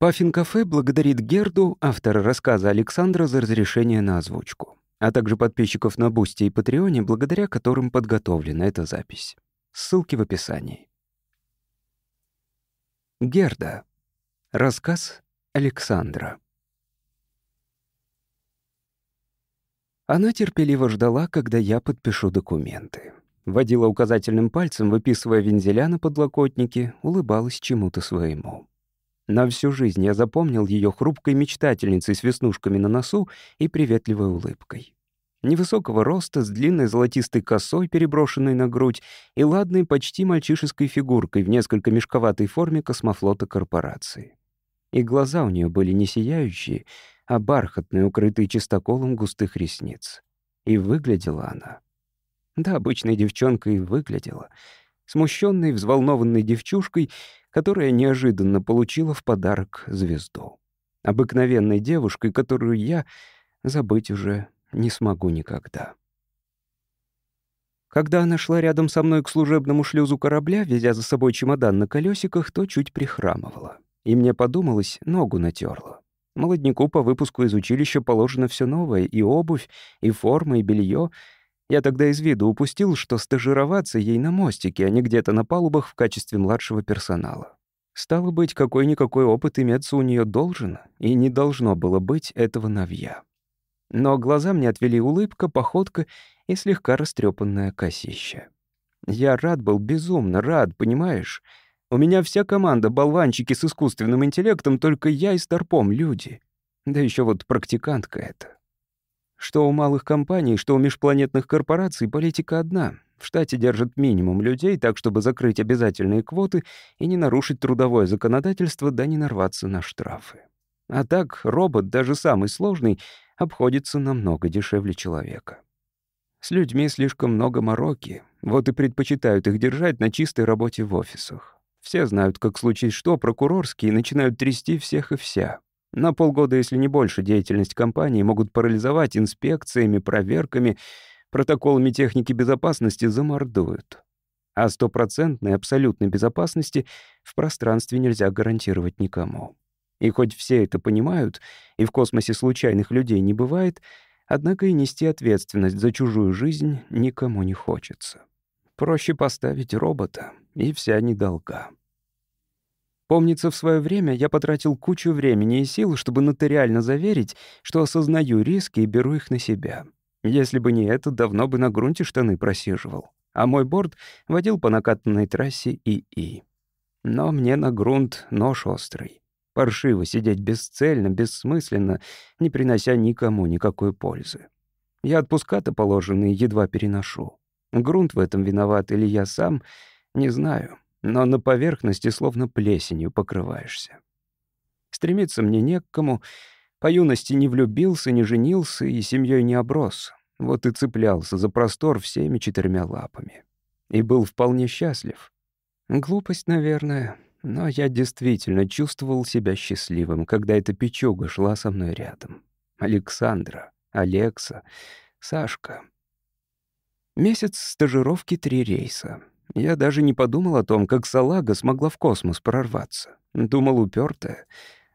Puffin Cafe благодарит Герду, автора рассказа Александра, за разрешение на озвучку, а также подписчиков на Boosty и Patreon е, благодаря которым подготовлена эта запись. Ссылки в описании. Герда. Рассказ Александра. Она терпеливо ждала, когда я подпишу документы. Водила указательным пальцем, выписывая вензеля на подлокотнике, улыбалась чему-то своему. На всю жизнь я запомнил ее хрупкой мечтательницей с веснушками на носу и приветливой улыбкой. Невысокого роста, с длинной золотистой косой, переброшенной на грудь, и ладной, почти мальчишеской фигуркой в несколько мешковатой форме космофлота корпорации. И глаза у нее были не сияющие, а бархатные, укрытые чистоколом густых ресниц. И выглядела она. Да, обычной девчонкой выглядела. Смущенной, взволнованной девчушкой, которая неожиданно получила в подарок звезду. Обыкновенной девушкой, которую я забыть уже не смогу никогда. Когда она шла рядом со мной к служебному шлюзу корабля, везя за собой чемодан на колесиках, то чуть прихрамывала. И мне подумалось, ногу натерла. Молодняку по выпуску из училища положено все новое — и обувь, и форма, и белье. Я тогда из виду упустил, что стажироваться ей на мостике, а не где-то на палубах в качестве младшего персонала. Стало быть, какой-никакой опыт иметься у нее должен, и не должно было быть этого навья. Но глаза мне отвели улыбка, походка и слегка растрепанное косище. Я рад был, безумно рад, понимаешь? У меня вся команда болванчики с искусственным интеллектом, только я и Старпом люди. Да еще вот практикантка эта. Что у малых компаний, что у межпланетных корпораций политика одна. В штате держат минимум людей, так чтобы закрыть обязательные квоты и не нарушить трудовое законодательство, да не нарваться на штрафы. А так робот, даже самый сложный, обходится намного дешевле человека. С людьми слишком много мороки, вот и предпочитают их держать на чистой работе в офисах. Все знают, как случись что, прокурорские начинают трясти всех и вся. На полгода, если не больше, деятельность компании могут парализовать инспекциями, проверками, протоколами техники безопасности замордуют. А стопроцентной абсолютной безопасности в пространстве нельзя гарантировать никому. И хоть все это понимают, и в космосе случайных людей не бывает, однако и нести ответственность за чужую жизнь никому не хочется. Проще поставить робота, и вся недолга. Помнится, в свое время я потратил кучу времени и сил, чтобы нотариально заверить, что осознаю риски и беру их на себя. Если бы не это, давно бы на грунте штаны просиживал. А мой борт водил по накатанной трассе ИИ. Но мне на грунт нож острый. Паршиво сидеть бесцельно, бессмысленно, не принося никому никакой пользы. Я отпуска-то положенные едва переношу. Грунт в этом виноват или я сам, не знаю но на поверхности словно плесенью покрываешься. Стремиться мне не к кому. По юности не влюбился, не женился и семьей не оброс. Вот и цеплялся за простор всеми четырьмя лапами. И был вполне счастлив. Глупость, наверное, но я действительно чувствовал себя счастливым, когда эта печуга шла со мной рядом. Александра, Алекса, Сашка. Месяц стажировки три рейса. Я даже не подумал о том, как салага смогла в космос прорваться. Думал, упертая.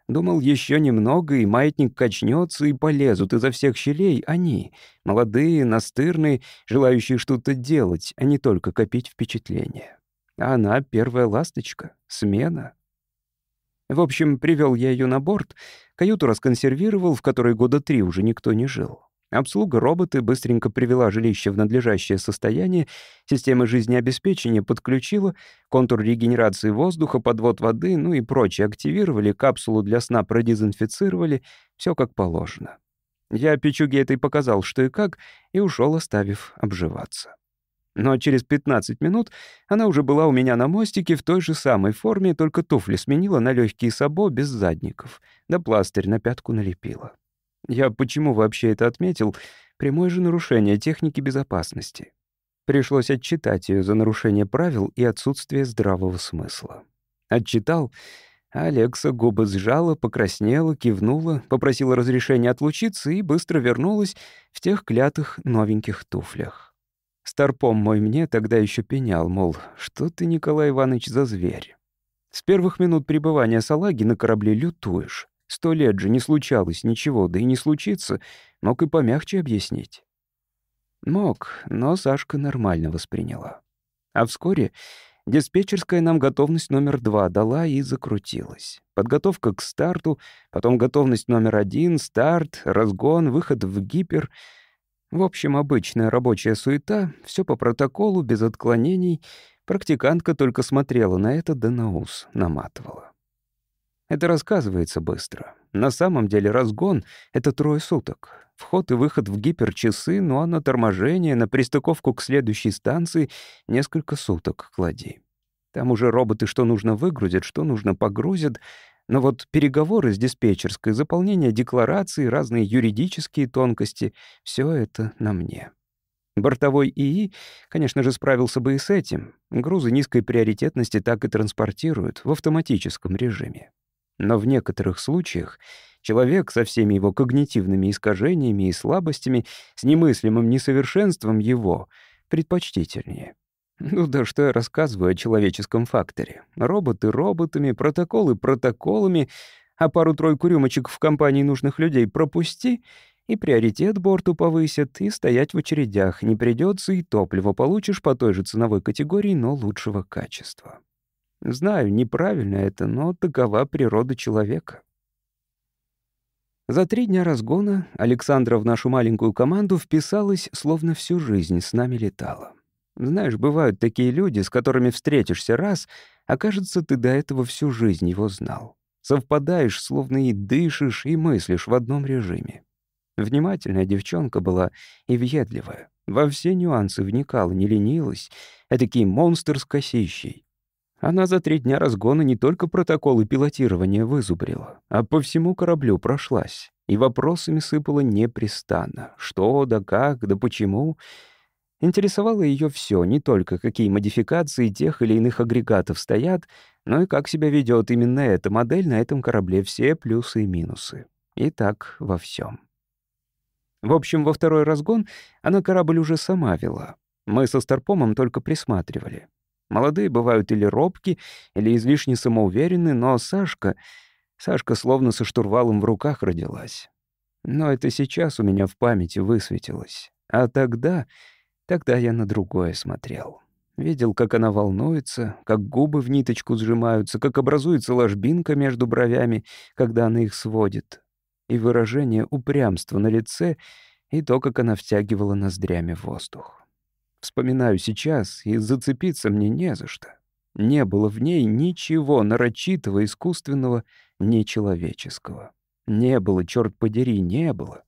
Думал, еще немного, и маятник качнется, и полезут изо всех щелей они, молодые, настырные, желающие что-то делать, а не только копить впечатления. А она первая ласточка, смена. В общем, привел я ее на борт, каюту расконсервировал, в которой года три уже никто не жил. Обслуга роботы быстренько привела жилище в надлежащее состояние, система жизнеобеспечения подключила, контур регенерации воздуха, подвод воды, ну и прочее активировали, капсулу для сна продезинфицировали, все как положено. Я печуге этой показал, что и как, и ушел, оставив обживаться. Но через 15 минут она уже была у меня на мостике в той же самой форме, только туфли сменила на легкие сабо без задников, да пластырь на пятку налепила. Я почему вообще это отметил? Прямое же нарушение техники безопасности. Пришлось отчитать ее за нарушение правил и отсутствие здравого смысла. Отчитал, Алекса губы сжала, покраснела, кивнула, попросила разрешения отлучиться и быстро вернулась в тех клятых новеньких туфлях. Старпом мой мне тогда еще пенял, мол, что ты, Николай Иванович, за зверь? С первых минут пребывания салаги на корабле лютуешь. Сто лет же не случалось ничего, да и не случится. Мог и помягче объяснить. Мог, но Сашка нормально восприняла. А вскоре диспетчерская нам готовность номер два дала и закрутилась. Подготовка к старту, потом готовность номер один, старт, разгон, выход в гипер. В общем, обычная рабочая суета, все по протоколу, без отклонений. Практикантка только смотрела на это, да на ус наматывала. Это рассказывается быстро. На самом деле разгон — это трое суток. Вход и выход в гиперчасы, ну а на торможение, на пристыковку к следующей станции несколько суток клади. Там уже роботы что нужно выгрузят, что нужно погрузят. Но вот переговоры с диспетчерской, заполнение деклараций, разные юридические тонкости — все это на мне. Бортовой ИИ, конечно же, справился бы и с этим. Грузы низкой приоритетности так и транспортируют в автоматическом режиме. Но в некоторых случаях человек со всеми его когнитивными искажениями и слабостями, с немыслимым несовершенством его, предпочтительнее. Ну да что я рассказываю о человеческом факторе. Роботы роботами, протоколы протоколами, а пару-тройку рюмочек в компании нужных людей пропусти, и приоритет борту повысят, и стоять в очередях не придется, и топливо получишь по той же ценовой категории, но лучшего качества. Знаю, неправильно это, но такова природа человека. За три дня разгона Александра в нашу маленькую команду вписалась, словно всю жизнь с нами летала. Знаешь, бывают такие люди, с которыми встретишься раз, а кажется, ты до этого всю жизнь его знал. Совпадаешь, словно и дышишь, и мыслишь в одном режиме. Внимательная девчонка была и въедливая. Во все нюансы вникала, не ленилась. Этакий монстр с косищей. Она за три дня разгона не только протоколы пилотирования вызубрила, а по всему кораблю прошлась. И вопросами сыпала непрестанно. Что, да как, да почему. Интересовало ее все, не только какие модификации тех или иных агрегатов стоят, но и как себя ведет именно эта модель на этом корабле, все плюсы и минусы. И так во всем. В общем, во второй разгон она корабль уже сама вела. Мы со Старпомом только присматривали. Молодые бывают или робки, или излишне самоуверенны, но Сашка... Сашка словно со штурвалом в руках родилась. Но это сейчас у меня в памяти высветилось. А тогда... Тогда я на другое смотрел. Видел, как она волнуется, как губы в ниточку сжимаются, как образуется ложбинка между бровями, когда она их сводит. И выражение упрямства на лице, и то, как она втягивала ноздрями воздух. Вспоминаю сейчас, и зацепиться мне не за что. Не было в ней ничего нарочитого, искусственного, нечеловеческого. Не было, черт подери, не было.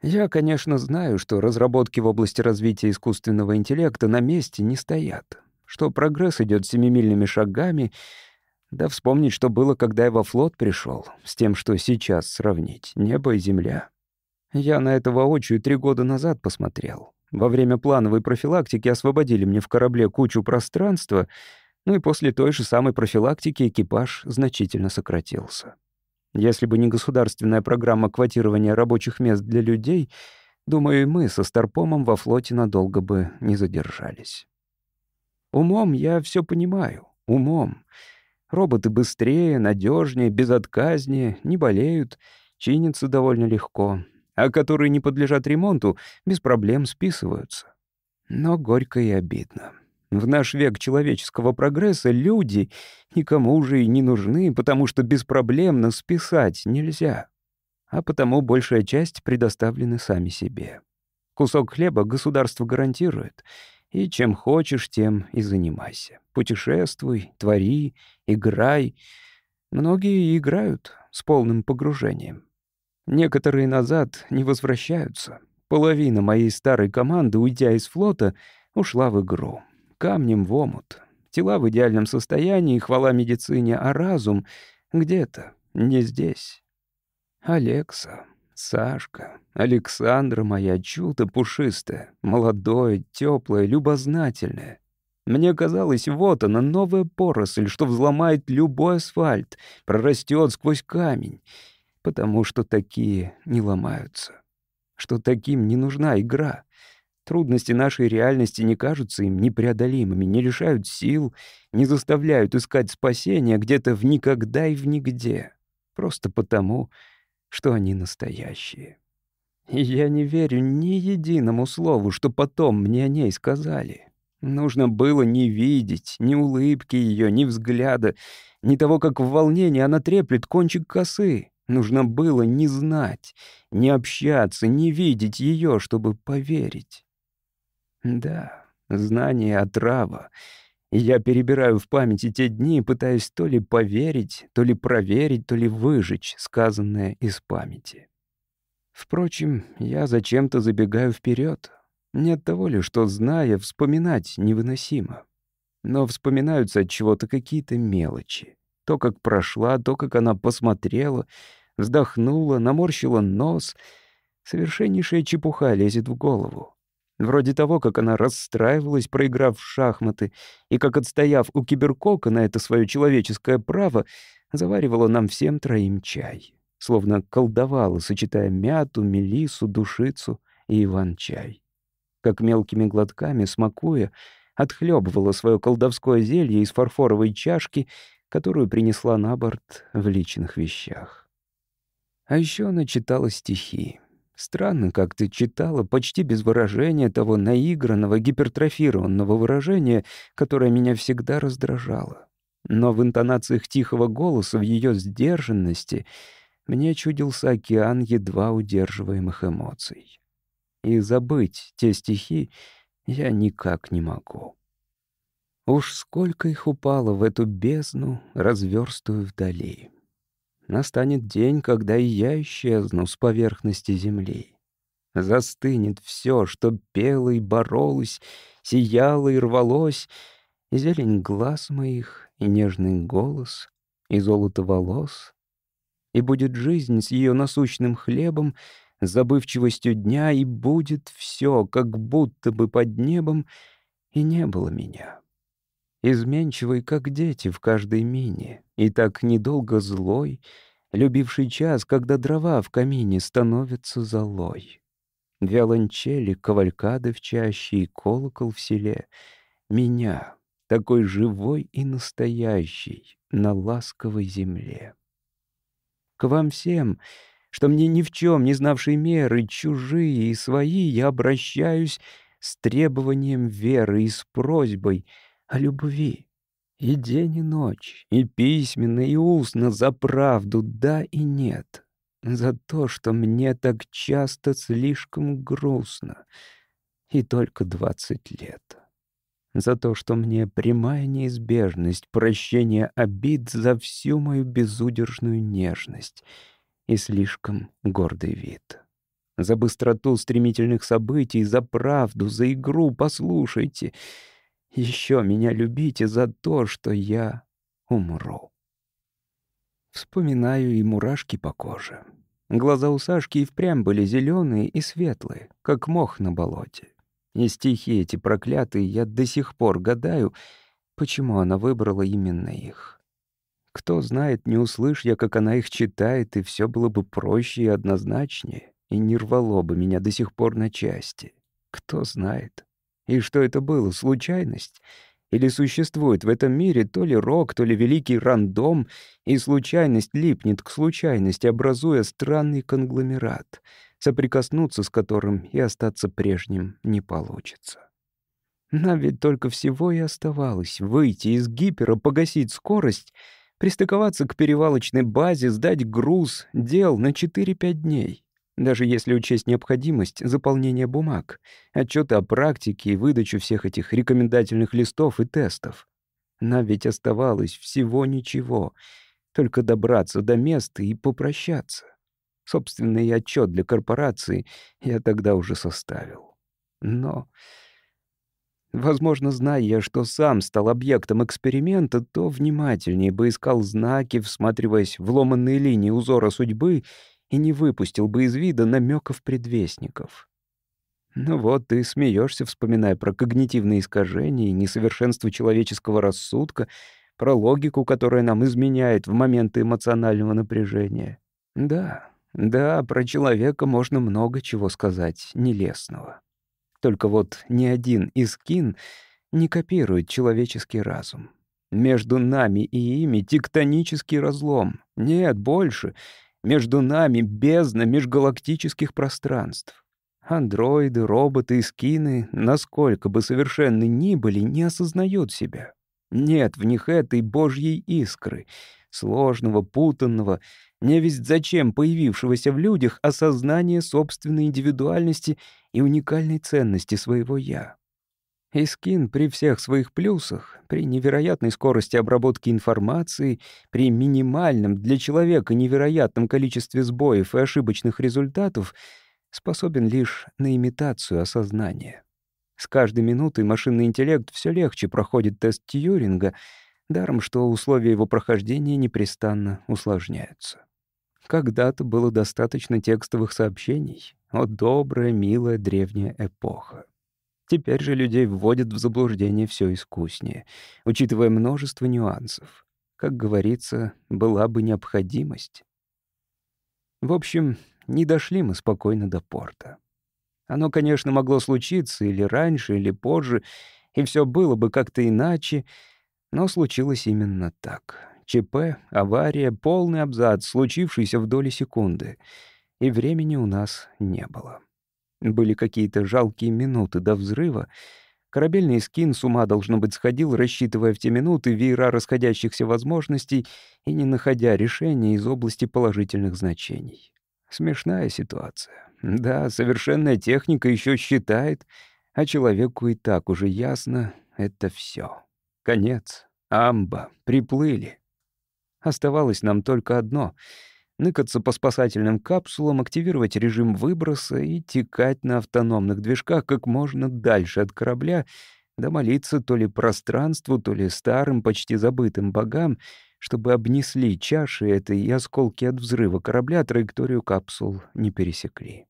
Я, конечно, знаю, что разработки в области развития искусственного интеллекта на месте не стоят, что прогресс идет семимильными шагами, да вспомнить, что было, когда я во флот пришел, с тем, что сейчас сравнить, небо и земля. Я на это воочию три года назад посмотрел. Во время плановой профилактики освободили мне в корабле кучу пространства, ну и после той же самой профилактики экипаж значительно сократился. Если бы не государственная программа квотирования рабочих мест для людей, думаю, и мы со Старпомом во флоте надолго бы не задержались. Умом я все понимаю, умом. Роботы быстрее, надежнее, безотказнее, не болеют, чинятся довольно легко, а которые не подлежат ремонту, без проблем списываются. Но горько и обидно. В наш век человеческого прогресса люди никому уже и не нужны, потому что беспроблемно списать нельзя. А потому большая часть предоставлены сами себе. Кусок хлеба государство гарантирует, и чем хочешь, тем и занимайся. Путешествуй, твори, играй. Многие играют с полным погружением. Некоторые назад не возвращаются. Половина моей старой команды, уйдя из флота, ушла в игру. Камнем в омут. Тела в идеальном состоянии, хвала медицине, а разум где-то, не здесь. Алекса, Сашка, Александра моя чудо пушистая, молодое, теплое, любознательное. Мне казалось, вот она, новая поросль, что взломает любой асфальт, прорастет сквозь камень потому что такие не ломаются, что таким не нужна игра. Трудности нашей реальности не кажутся им непреодолимыми, не лишают сил, не заставляют искать спасения где-то в никогда и в нигде. Просто потому, что они настоящие. И я не верю ни единому слову, что потом мне о ней сказали. Нужно было не видеть ни улыбки ее, ни взгляда, ни того, как в волнении она треплет кончик косы. Нужно было не знать, не общаться, не видеть ее, чтобы поверить. Да, знание — отрава. Я перебираю в памяти те дни, пытаясь то ли поверить, то ли проверить, то ли выжечь сказанное из памяти. Впрочем, я зачем-то забегаю вперед. Не от того ли, что, зная, вспоминать невыносимо. Но вспоминаются от чего-то какие-то мелочи. То, как прошла, то, как она посмотрела, вздохнула, наморщила нос. Совершеннейшая чепуха лезет в голову. Вроде того, как она расстраивалась, проиграв в шахматы, и как, отстояв у киберкока на это свое человеческое право, заваривала нам всем троим чай. Словно колдовала, сочетая мяту, мелису, душицу и иван-чай. Как мелкими глотками, смакуя, отхлебывала свое колдовское зелье из фарфоровой чашки, которую принесла на борт в личных вещах. А еще она читала стихи. Странно, как ты читала, почти без выражения того наигранного, гипертрофированного выражения, которое меня всегда раздражало. Но в интонациях тихого голоса, в ее сдержанности, мне чудился океан едва удерживаемых эмоций. И забыть те стихи я никак не могу. Уж сколько их упало в эту бездну, разверстую вдали. Настанет день, когда и я исчезну с поверхности земли. Застынет все, что пело и боролось, сияло и рвалось, и зелень глаз моих, и нежный голос, и золото волос. И будет жизнь с ее насущным хлебом, с забывчивостью дня, и будет все, как будто бы под небом, и не было меня изменчивый, как дети в каждой мине, и так недолго злой, любивший час, когда дрова в камине становятся золой. Виолончели, кавалькады в чаще и колокол в селе. Меня, такой живой и настоящий, на ласковой земле. К вам всем, что мне ни в чем не знавшей меры, чужие и свои, я обращаюсь с требованием веры и с просьбой — о любви. И день, и ночь, и письменно, и устно за правду, да и нет. За то, что мне так часто слишком грустно. И только двадцать лет. За то, что мне прямая неизбежность прощения обид за всю мою безудержную нежность и слишком гордый вид. За быстроту стремительных событий, за правду, за игру, послушайте — еще меня любите за то, что я умру. Вспоминаю и мурашки по коже. Глаза у Сашки и впрямь были зеленые и светлые, как мох на болоте. И стихи эти проклятые я до сих пор гадаю, почему она выбрала именно их. Кто знает, не услышь я, как она их читает, и все было бы проще и однозначнее, и не рвало бы меня до сих пор на части. Кто знает. И что это было, случайность? Или существует в этом мире то ли рок, то ли великий рандом, и случайность липнет к случайности, образуя странный конгломерат, соприкоснуться с которым и остаться прежним не получится. Нам ведь только всего и оставалось выйти из гипера, погасить скорость, пристыковаться к перевалочной базе, сдать груз, дел на 4-5 дней даже если учесть необходимость заполнения бумаг, отчеты о практике и выдачу всех этих рекомендательных листов и тестов. Нам ведь оставалось всего ничего, только добраться до места и попрощаться. Собственный отчет для корпорации я тогда уже составил. Но, возможно, зная я, что сам стал объектом эксперимента, то внимательнее бы искал знаки, всматриваясь в ломанные линии узора судьбы — и не выпустил бы из вида намеков предвестников. Ну вот, ты смеешься, вспоминая про когнитивные искажения и несовершенство человеческого рассудка, про логику, которая нам изменяет в моменты эмоционального напряжения. Да, да, про человека можно много чего сказать нелестного. Только вот ни один из кин не копирует человеческий разум. Между нами и ими тектонический разлом. Нет, больше. Между нами бездна межгалактических пространств. Андроиды, роботы и скины, насколько бы совершенны ни были, не осознают себя. Нет в них этой божьей искры, сложного, путанного, невесть зачем появившегося в людях осознания собственной индивидуальности и уникальной ценности своего «я». Искин при всех своих плюсах, при невероятной скорости обработки информации, при минимальном для человека невероятном количестве сбоев и ошибочных результатов способен лишь на имитацию осознания. С каждой минутой машинный интеллект все легче проходит тест Тьюринга, даром что условия его прохождения непрестанно усложняются. Когда-то было достаточно текстовых сообщений. О, добрая, милая древняя эпоха. Теперь же людей вводят в заблуждение все искуснее, учитывая множество нюансов. Как говорится, была бы необходимость. В общем, не дошли мы спокойно до порта. Оно, конечно, могло случиться или раньше, или позже, и все было бы как-то иначе, но случилось именно так. ЧП, авария, полный абзац, случившийся в доли секунды. И времени у нас не было. Были какие-то жалкие минуты до взрыва. Корабельный скин с ума, должно быть, сходил, рассчитывая в те минуты веера расходящихся возможностей и не находя решения из области положительных значений. Смешная ситуация. Да, совершенная техника еще считает, а человеку и так уже ясно — это все. Конец. Амба. Приплыли. Оставалось нам только одно — ныкаться по спасательным капсулам, активировать режим выброса и текать на автономных движках как можно дальше от корабля, да молиться то ли пространству, то ли старым, почти забытым богам, чтобы обнесли чаши этой и осколки от взрыва корабля траекторию капсул не пересекли.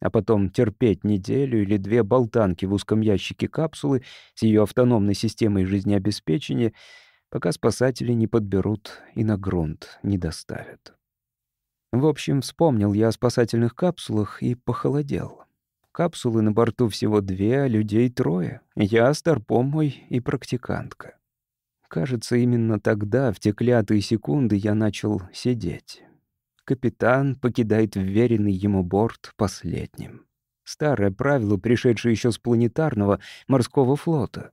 А потом терпеть неделю или две болтанки в узком ящике капсулы с ее автономной системой жизнеобеспечения, пока спасатели не подберут и на грунт не доставят. В общем, вспомнил я о спасательных капсулах и похолодел. Капсулы на борту всего две, а людей трое. Я, Старпом мой и практикантка. Кажется, именно тогда, в те клятые секунды, я начал сидеть. Капитан покидает вверенный ему борт последним. Старое правило, пришедшее еще с планетарного морского флота.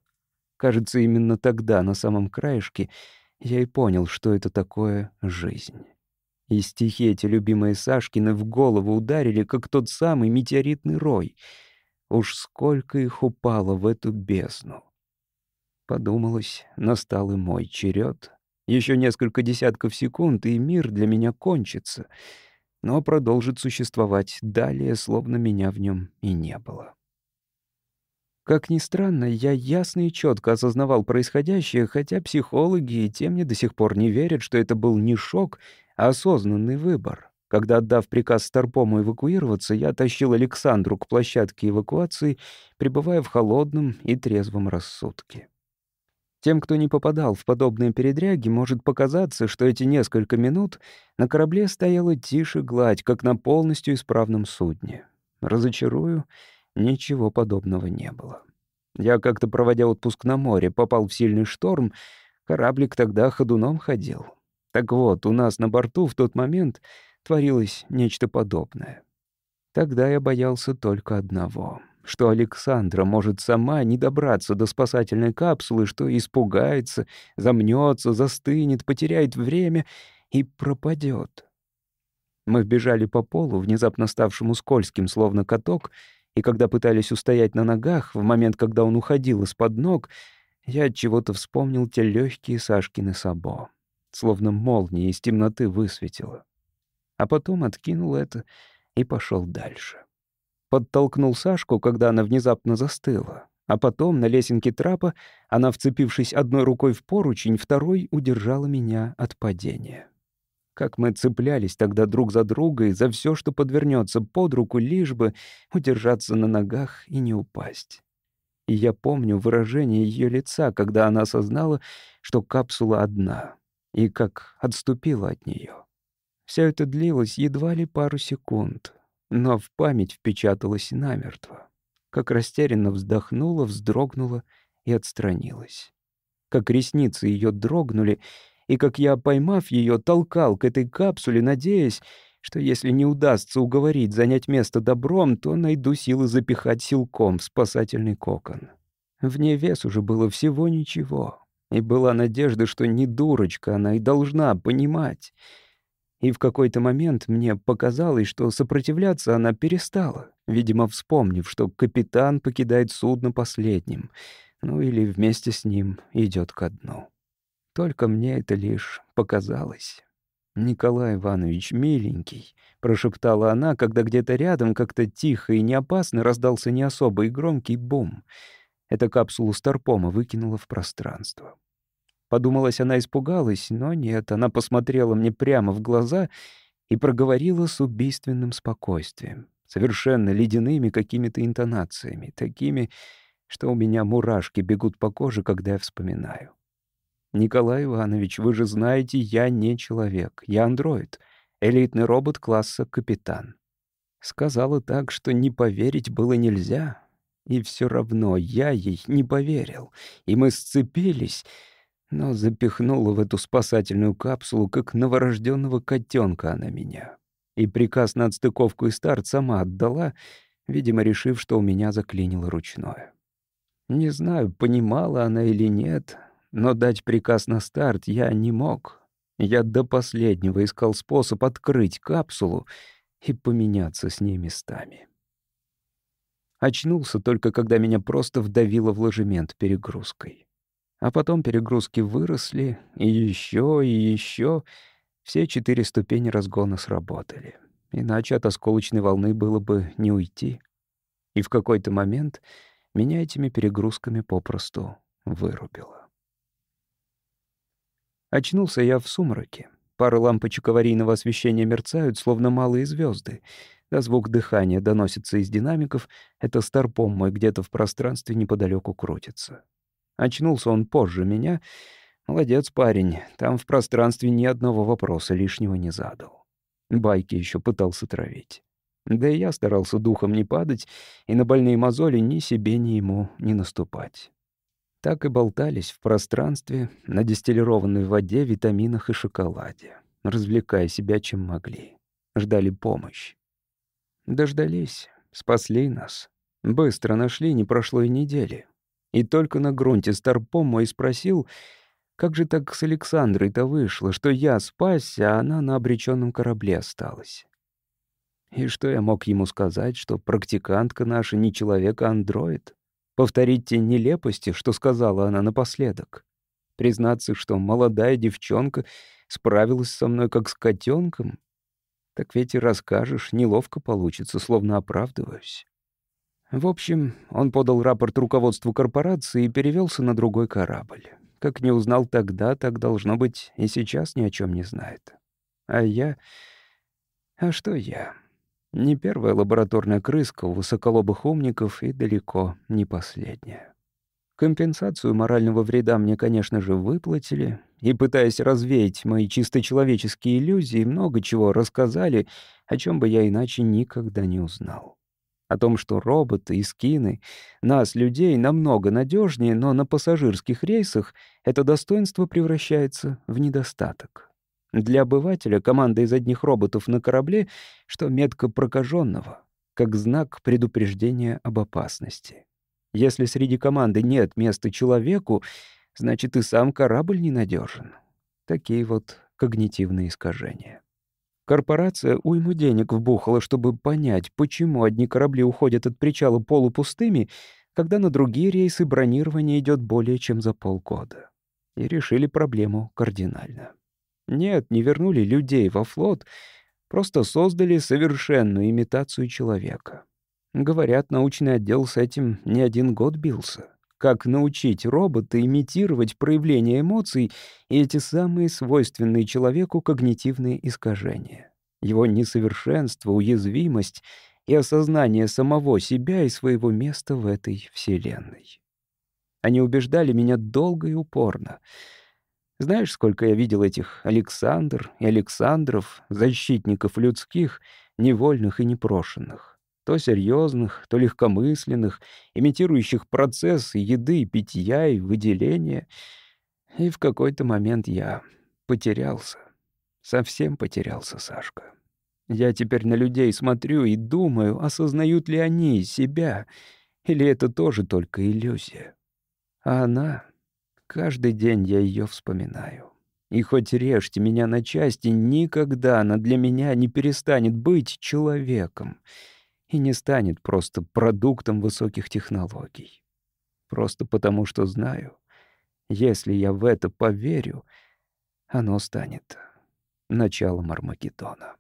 Кажется, именно тогда, на самом краешке, я и понял, что это такое жизнь. И стихи эти любимые Сашкины в голову ударили, как тот самый метеоритный рой. Уж сколько их упало в эту бездну. Подумалось, настал и мой черед. Еще несколько десятков секунд, и мир для меня кончится, но продолжит существовать далее, словно меня в нем и не было. Как ни странно, я ясно и четко осознавал происходящее, хотя психологи и тем мне до сих пор не верят, что это был не шок, осознанный выбор. Когда, отдав приказ Старпому эвакуироваться, я тащил Александру к площадке эвакуации, пребывая в холодном и трезвом рассудке. Тем, кто не попадал в подобные передряги, может показаться, что эти несколько минут на корабле стояла тише гладь, как на полностью исправном судне. Разочарую, ничего подобного не было. Я как-то, проводя отпуск на море, попал в сильный шторм, кораблик тогда ходуном ходил. Так вот, у нас на борту в тот момент творилось нечто подобное. Тогда я боялся только одного — что Александра может сама не добраться до спасательной капсулы, что испугается, замнется, застынет, потеряет время и пропадет. Мы вбежали по полу, внезапно ставшему скользким, словно каток, и когда пытались устоять на ногах, в момент, когда он уходил из-под ног, я от чего-то вспомнил те легкие Сашкины сабо словно молния из темноты высветила. А потом откинул это и пошел дальше. Подтолкнул Сашку, когда она внезапно застыла. А потом на лесенке трапа она, вцепившись одной рукой в поручень, второй удержала меня от падения. Как мы цеплялись тогда друг за друга и за все, что подвернется под руку, лишь бы удержаться на ногах и не упасть. И я помню выражение ее лица, когда она осознала, что капсула одна, и как отступила от нее. Все это длилось едва ли пару секунд, но в память впечаталось намертво. как растерянно вздохнула, вздрогнула и отстранилась. Как ресницы ее дрогнули, и как я, поймав ее, толкал к этой капсуле, надеясь, что если не удастся уговорить занять место добром, то найду силы запихать силком в спасательный кокон. В ней вес уже было всего ничего, и была надежда, что не дурочка она и должна понимать. И в какой-то момент мне показалось, что сопротивляться она перестала, видимо, вспомнив, что капитан покидает судно последним, ну или вместе с ним идет ко дну. Только мне это лишь показалось. «Николай Иванович, миленький», — прошептала она, когда где-то рядом как-то тихо и неопасно раздался не особо и громкий бум. Эта капсулу Старпома выкинула в пространство. Подумалось, она испугалась, но нет, она посмотрела мне прямо в глаза и проговорила с убийственным спокойствием, совершенно ледяными какими-то интонациями, такими, что у меня мурашки бегут по коже, когда я вспоминаю. «Николай Иванович, вы же знаете, я не человек, я андроид, элитный робот класса «Капитан». Сказала так, что не поверить было нельзя. И все равно я ей не поверил. И мы сцепились, но запихнула в эту спасательную капсулу, как новорожденного котенка она меня. И приказ на отстыковку и старт сама отдала, видимо, решив, что у меня заклинило ручное. Не знаю, понимала она или нет, но дать приказ на старт я не мог. Я до последнего искал способ открыть капсулу и поменяться с ней местами. Очнулся только, когда меня просто вдавило в ложемент перегрузкой. А потом перегрузки выросли, и еще, и еще. Все четыре ступени разгона сработали. Иначе от осколочной волны было бы не уйти. И в какой-то момент меня этими перегрузками попросту вырубило. Очнулся я в сумраке. Пары лампочек аварийного освещения мерцают, словно малые звезды. Да звук дыхания доносится из динамиков. Это старпом мой где-то в пространстве неподалеку крутится. Очнулся он позже меня. Молодец парень, там в пространстве ни одного вопроса лишнего не задал. Байки еще пытался травить. Да и я старался духом не падать и на больные мозоли ни себе, ни ему не наступать так и болтались в пространстве на дистиллированной воде, витаминах и шоколаде, развлекая себя чем могли. Ждали помощь. Дождались, спасли нас. Быстро нашли, не прошло и недели. И только на грунте Старпом мой спросил, как же так с Александрой-то вышло, что я спасся, а она на обреченном корабле осталась. И что я мог ему сказать, что практикантка наша не человек, а андроид? Повторить те нелепости, что сказала она напоследок. Признаться, что молодая девчонка справилась со мной как с котенком. Так ведь и расскажешь, неловко получится, словно оправдываюсь. В общем, он подал рапорт руководству корпорации и перевелся на другой корабль. Как не узнал тогда, так должно быть и сейчас ни о чем не знает. А я... А что я? Не первая лабораторная крыска у высоколобых умников и далеко не последняя. Компенсацию морального вреда мне, конечно же, выплатили, и, пытаясь развеять мои чисто человеческие иллюзии, много чего рассказали, о чем бы я иначе никогда не узнал. О том, что роботы и скины нас, людей, намного надежнее, но на пассажирских рейсах это достоинство превращается в недостаток. Для обывателя команда из одних роботов на корабле, что метка прокаженного, как знак предупреждения об опасности. Если среди команды нет места человеку, значит и сам корабль ненадежен. Такие вот когнитивные искажения. Корпорация уйму денег вбухала, чтобы понять, почему одни корабли уходят от причала полупустыми, когда на другие рейсы бронирование идет более чем за полгода. И решили проблему кардинально. Нет, не вернули людей во флот, просто создали совершенную имитацию человека. Говорят, научный отдел с этим не один год бился. Как научить робота имитировать проявление эмоций и эти самые свойственные человеку когнитивные искажения. Его несовершенство, уязвимость и осознание самого себя и своего места в этой вселенной. Они убеждали меня долго и упорно — знаешь, сколько я видел этих Александр и Александров, защитников людских, невольных и непрошенных? То серьезных, то легкомысленных, имитирующих процессы еды, питья и выделения. И в какой-то момент я потерялся. Совсем потерялся, Сашка. Я теперь на людей смотрю и думаю, осознают ли они себя, или это тоже только иллюзия. А она... Каждый день я ее вспоминаю. И хоть режьте меня на части, никогда она для меня не перестанет быть человеком и не станет просто продуктом высоких технологий. Просто потому, что знаю, если я в это поверю, оно станет началом Армагеддона.